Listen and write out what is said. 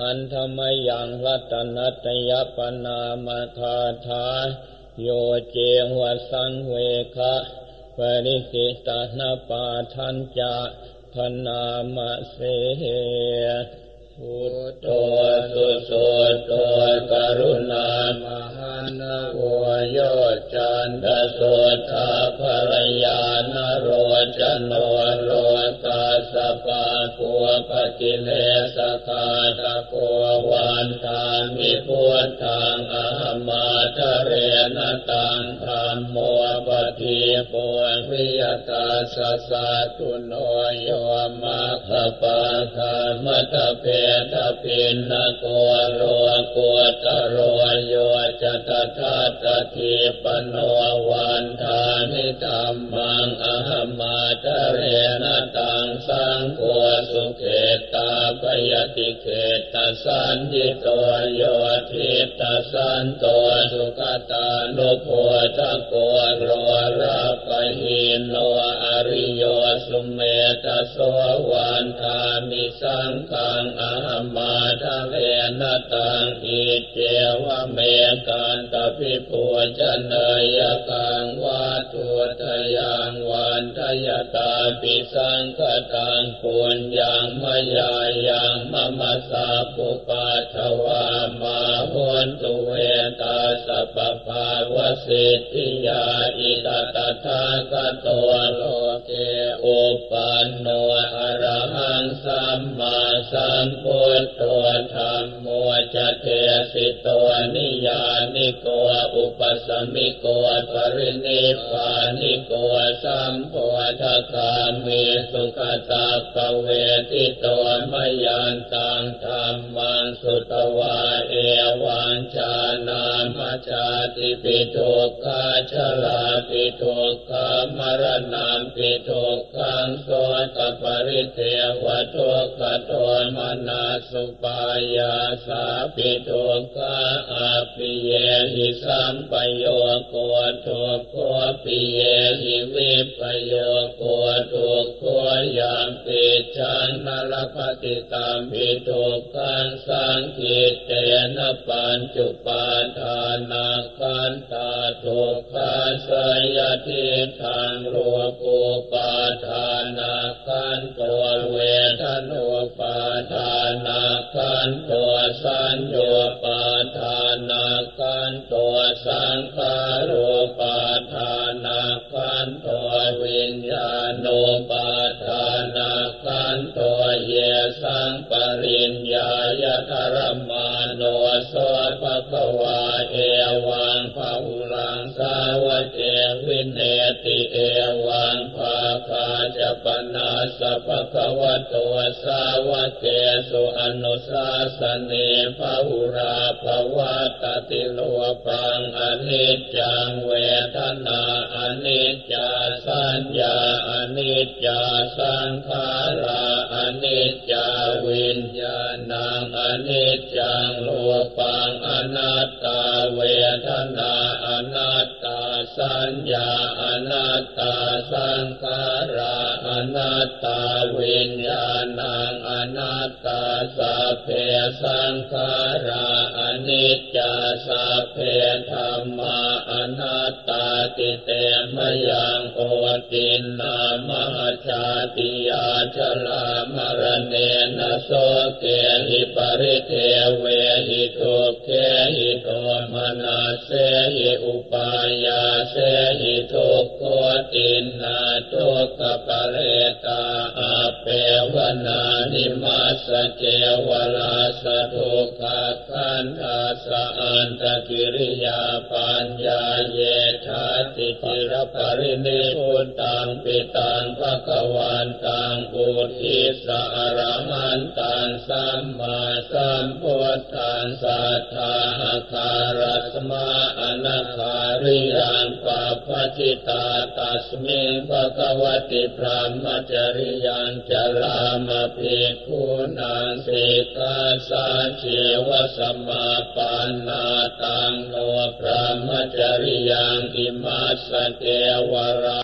อันธรรมยังรัตนัตยปนามาธาธาโยเจวสังเวคะปริกิตานาปาทันจะพนามเสพุทโธสุสุโตกรุณามหันโวย จันทโสทาภรยานโรจโนโรกาสปากัวปกิเลสกาตะโกวันทามิพุทธังอหมาตะเรนตังธรรมโม ปฏิปุวิยตาสัสตุโนโยมัคคปะคามัตเพทปินนโกโรโกตโรโยจตถาตถิปโนวันทานิธรรมังอหมาทะเรนตังสังโฆสุเขตาปยติเขตสันติโตโยทิตสันโตสุขตานุโพธโกโรราปหินโนอริโยสุเมตโสวันทามิสังขังอหมาทะเลนตังอิเจวะเมกันตพิปุจเนยกังวาทุทยังวันทยตาปิสังกตังปุญญังมยายังมมสาปุปัทวามาหุนตุเว ภาวสิทธิยาอิตตถาคตโลเกอุปันโนอรหังสัมมาสัมพุทโธธรรมโมจะเทสิโตนิยานิโกอุปสมิโกปรินิพานิโกสัมโพธคามีสุขตาปเวทิโตมยันตังธรรมังสุตวาเอวังชานามชาติปิทุกขาชลาปิทุกขามรณะปิทุกขังโสตปริเทวทุกขโทมนาสุปายาสาปิทุกขาอาปิเยหิสัมปโยโกทุกโคปิเยหิวิปโยโกทุกโค ยามปิชันนรปฏิตามปิทุกขังสังกิตเตนปัญจุปาทานาคันตาทุกขาสยทิทังรูปูปาทานาคันตัวเวทนุปาทานาคันตัวสัญโยปา ญญาณุปาทานาคันตัวเยสังปริญญายธรรมาโนโสภะคะวาเอวังภาหุลังสาวเจวินเนติเอวังภาคาจะปนาสภะคะวะโตสาวเกสุอนุสาสเนภาหุราภวตติโลปังอนิจจังเวทนา นิจจาสัญญาอนิจจาสังขาราอนิจจาวิญญาณังอนิจจังโลปังอนัตตาเวทนาอนัตตาสัญญาอนัตตาสังขารา นัตตาวิญญาณังอนัตตาสัพเพสังขาราอนิจจาสัพเพธรรมาอนัตตาติเตมยังโอตินนามหชาติยาชลามรเนนะโสเกหิปริเทเวหิทุกเขหิโทมนาเสหิอุปายาเสหิทุกโค ขันธาสะอันตกิริยาปัญญาเยธาติจิรปรินิพุตตังปิตังภะคะวันตังอุทิสะอรหันตังสัมมาสัมพุทธังสัทธาคารัสมาอนาคาริยังปัปปจิตาตัสมิงภะคะวติพระมจริยังจรามภิกขุนังสิกาสัจเจวสสมาปานาตังโนพระมจริยังอิมาสสเกวรา